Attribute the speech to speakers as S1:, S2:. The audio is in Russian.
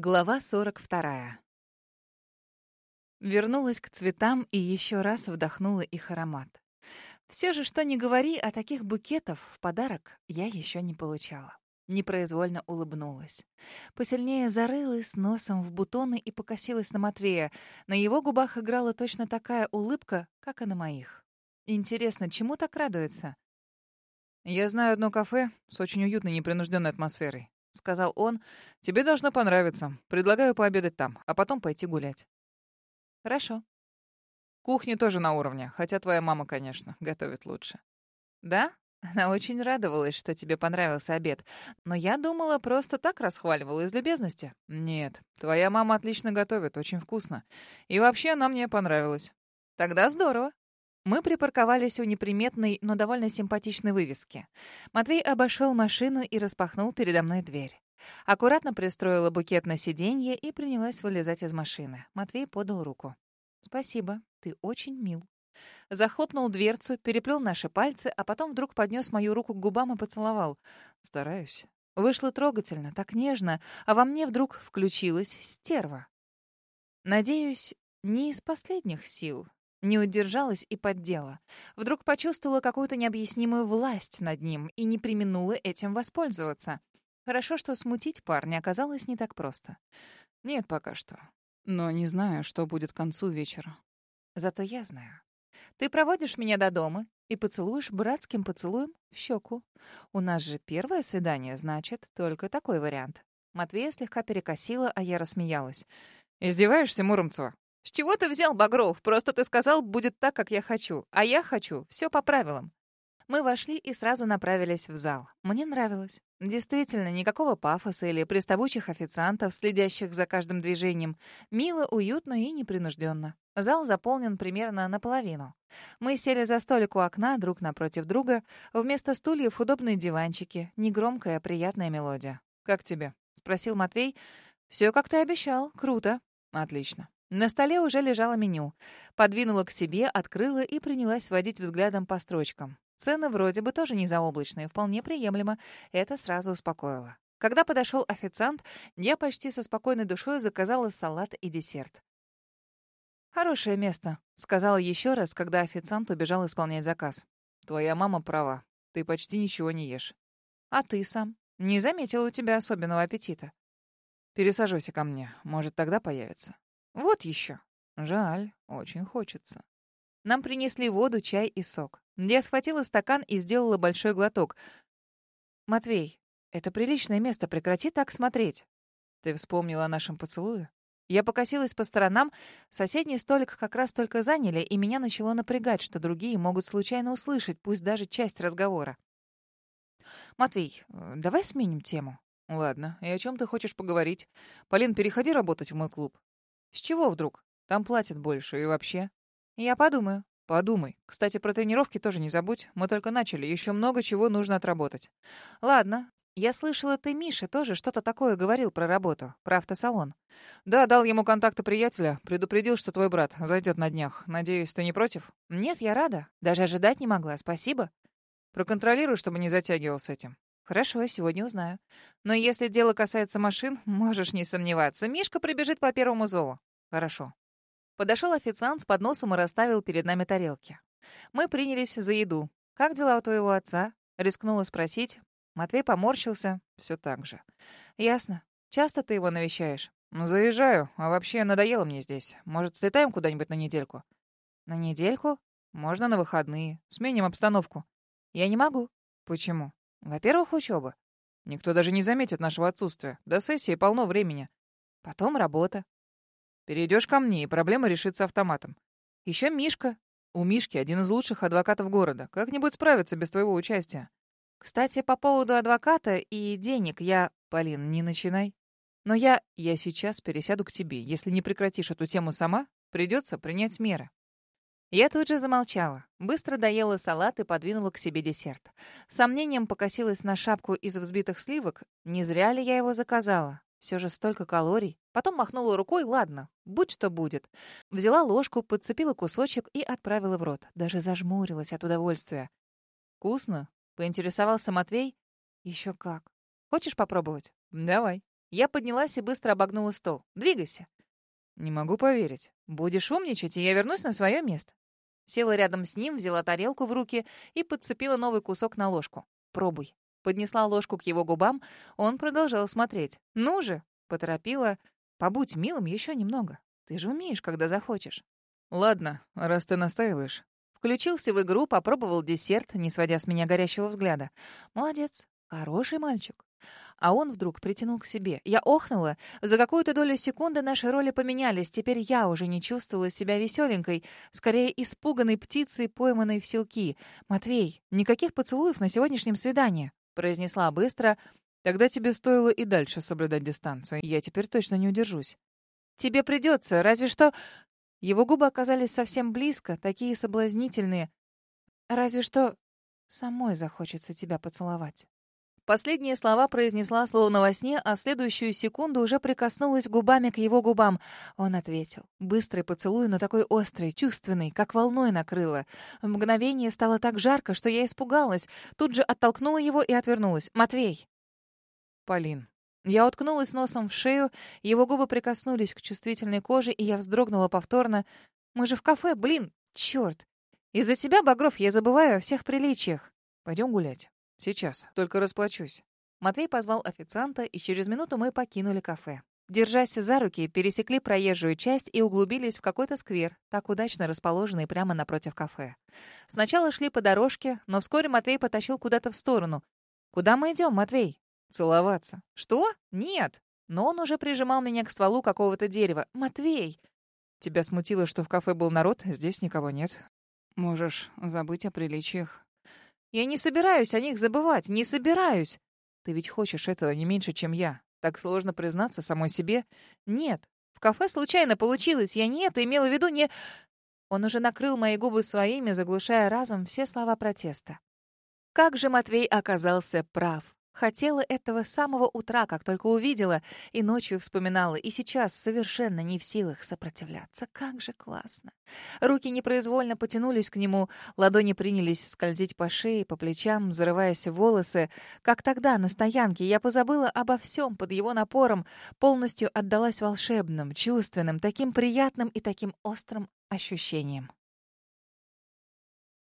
S1: Глава 42. Вернулась к цветам и еще раз вдохнула их аромат. Все же, что не говори, а таких букетов в подарок я еще не получала. Непроизвольно улыбнулась. Посильнее зарылась носом в бутоны и покосилась на Матвея. На его губах играла точно такая улыбка, как и на моих. Интересно, чему так радуется?
S2: «Я знаю одно кафе с очень уютной непринужденной атмосферой сказал он. «Тебе должно понравиться. Предлагаю пообедать там, а потом пойти гулять».
S1: «Хорошо».
S2: Кухня тоже на уровне, хотя твоя мама, конечно, готовит лучше.
S1: «Да?» Она очень радовалась, что тебе понравился обед. Но я думала, просто так расхваливала из любезности.
S2: Нет, твоя мама отлично готовит, очень вкусно. И вообще она мне понравилась.
S1: Тогда здорово. Мы припарковались у неприметной, но довольно симпатичной вывески. Матвей обошел машину и распахнул передо мной дверь. Аккуратно пристроила букет на сиденье и принялась вылезать из машины. Матвей подал руку. «Спасибо, ты очень мил». Захлопнул дверцу, переплел наши пальцы, а потом вдруг поднес мою руку к губам и поцеловал.
S2: «Стараюсь».
S1: Вышло трогательно, так нежно, а во мне вдруг включилась стерва. Надеюсь, не из последних сил, не удержалась и поддела. Вдруг почувствовала какую-то необъяснимую власть над ним и не применула этим воспользоваться. Хорошо, что смутить парня оказалось не так просто.
S2: Нет пока что. Но не знаю, что будет к концу вечера.
S1: Зато я знаю. Ты проводишь меня до дома и поцелуешь братским поцелуем в щеку. У нас же первое свидание, значит, только такой вариант. Матвея слегка перекосила, а я рассмеялась.
S2: «Издеваешься, Муромцева?
S1: «С чего ты взял, Багров? Просто ты сказал, будет так, как я хочу. А я хочу. Все по правилам». Мы вошли и сразу направились в зал. Мне нравилось. Действительно, никакого пафоса или приставучих официантов, следящих за каждым движением. Мило, уютно и непринужденно. Зал заполнен примерно наполовину. Мы сели за столик у окна, друг напротив друга. Вместо стульев удобные диванчики. Негромкая, приятная мелодия.
S2: «Как тебе?»
S1: — спросил Матвей. «Все, как ты обещал. Круто».
S2: «Отлично.
S1: На столе уже лежало меню. Подвинула к себе, открыла и принялась водить взглядом по строчкам. Цены вроде бы тоже не заоблачные, вполне приемлемо. Это сразу успокоило. Когда подошел официант, я почти со спокойной душой заказала салат и десерт. «Хорошее место», — сказала еще раз, когда официант убежал исполнять заказ.
S2: «Твоя мама права. Ты почти ничего не ешь».
S1: «А ты сам? Не заметила у тебя особенного аппетита».
S2: «Пересаживайся ко мне. Может, тогда появится».
S1: Вот еще.
S2: Жаль, очень хочется.
S1: Нам принесли воду, чай и сок. Я схватила стакан и сделала большой глоток. «Матвей, это приличное место, прекрати так смотреть».
S2: «Ты вспомнила о нашем поцелуе?»
S1: Я покосилась по сторонам. Соседний столик как раз только заняли, и меня начало напрягать, что другие могут случайно услышать, пусть даже часть разговора. «Матвей, э, давай сменим тему».
S2: «Ладно, и о чем ты хочешь поговорить? Полин, переходи работать в мой клуб.
S1: С чего вдруг?
S2: Там платят больше и вообще.
S1: Я подумаю.
S2: Подумай. Кстати, про тренировки тоже не забудь. Мы только начали, еще много чего нужно отработать.
S1: Ладно. Я слышала, ты Миша тоже что-то такое говорил про работу, про автосалон.
S2: Да, дал ему контакты приятеля, предупредил, что твой брат зайдет на днях. Надеюсь, ты не против?
S1: Нет, я рада. Даже ожидать не могла. Спасибо.
S2: Проконтролируй, чтобы не затягивал с этим.
S1: Хорошо, сегодня узнаю. Но если дело касается машин, можешь не сомневаться. Мишка прибежит по первому зову.
S2: Хорошо.
S1: Подошел официант с подносом и расставил перед нами тарелки. Мы принялись за еду. «Как дела у твоего отца?» Рискнула спросить. Матвей поморщился. Все так же. «Ясно. Часто ты его навещаешь?»
S2: «Заезжаю. А вообще надоело мне здесь. Может, слетаем куда-нибудь на недельку?»
S1: «На недельку?»
S2: «Можно на выходные. Сменим обстановку».
S1: «Я не могу».
S2: «Почему?»
S1: Во-первых, учеба.
S2: Никто даже не заметит нашего отсутствия. До сессии полно времени.
S1: Потом работа.
S2: Перейдешь ко мне, и проблема решится автоматом.
S1: Еще Мишка.
S2: У Мишки один из лучших адвокатов города. Как-нибудь справится без твоего участия.
S1: Кстати, по поводу адвоката и денег я...
S2: Полин, не начинай.
S1: Но я...
S2: Я сейчас пересяду к тебе. Если не прекратишь эту тему сама, придется принять меры.
S1: Я тут же замолчала. Быстро доела салат и подвинула к себе десерт. С сомнением покосилась на шапку из взбитых сливок. Не зря ли я его заказала? Все же столько калорий. Потом махнула рукой, ладно, будь что будет. Взяла ложку, подцепила кусочек и отправила в рот. Даже зажмурилась от удовольствия.
S2: «Вкусно?»
S1: — поинтересовался Матвей. Еще как. Хочешь попробовать?»
S2: «Давай».
S1: Я поднялась и быстро обогнула стол. «Двигайся».
S2: «Не могу поверить.
S1: Будешь умничать, и я вернусь на свое место». Села рядом с ним, взяла тарелку в руки и подцепила новый кусок на ложку. «Пробуй». Поднесла ложку к его губам, он продолжал смотреть. «Ну же!» — поторопила. «Побудь милым еще немного. Ты же умеешь, когда захочешь».
S2: «Ладно, раз ты настаиваешь».
S1: Включился в игру, попробовал десерт, не сводя с меня горящего взгляда. «Молодец. Хороший мальчик». А он вдруг притянул к себе. Я охнула. За какую-то долю секунды наши роли поменялись. Теперь я уже не чувствовала себя веселенькой, скорее испуганной птицей, пойманной в селки. «Матвей, никаких поцелуев на сегодняшнем свидании», — произнесла быстро.
S2: «Тогда тебе стоило и дальше соблюдать дистанцию. Я теперь точно не удержусь».
S1: «Тебе придется, разве что...» Его губы оказались совсем близко, такие соблазнительные. «Разве что самой захочется тебя поцеловать». Последние слова произнесла словно во сне, а следующую секунду уже прикоснулась губами к его губам. Он ответил. Быстрый поцелуй, но такой острый, чувственный, как волной накрыло. В мгновение стало так жарко, что я испугалась. Тут же оттолкнула его и отвернулась. «Матвей!»
S2: «Полин».
S1: Я уткнулась носом в шею, его губы прикоснулись к чувствительной коже, и я вздрогнула повторно. «Мы же в кафе, блин! Черт! Из-за тебя, Багров, я забываю о всех приличиях.
S2: Пойдем гулять». «Сейчас, только расплачусь».
S1: Матвей позвал официанта, и через минуту мы покинули кафе. Держась за руки, пересекли проезжую часть и углубились в какой-то сквер, так удачно расположенный прямо напротив кафе. Сначала шли по дорожке, но вскоре Матвей потащил куда-то в сторону. «Куда мы идем, Матвей?»
S2: «Целоваться».
S1: «Что? Нет!» Но он уже прижимал меня к стволу какого-то дерева. «Матвей!»
S2: «Тебя смутило, что в кафе был народ? Здесь никого нет. Можешь забыть о приличиях».
S1: Я не собираюсь о них забывать, не собираюсь. Ты ведь хочешь этого не меньше, чем я. Так сложно признаться самой себе. Нет. В кафе случайно получилось. Я не это имела в виду, не... Он уже накрыл мои губы своими, заглушая разом все слова протеста. Как же Матвей оказался прав. Хотела этого с самого утра, как только увидела, и ночью вспоминала, и сейчас совершенно не в силах сопротивляться. Как же классно. Руки непроизвольно потянулись к нему, ладони принялись скользить по шее, по плечам, зарываясь в волосы. Как тогда, на стоянке, я позабыла обо всем под его напором, полностью отдалась волшебным, чувственным, таким приятным и таким острым ощущениям.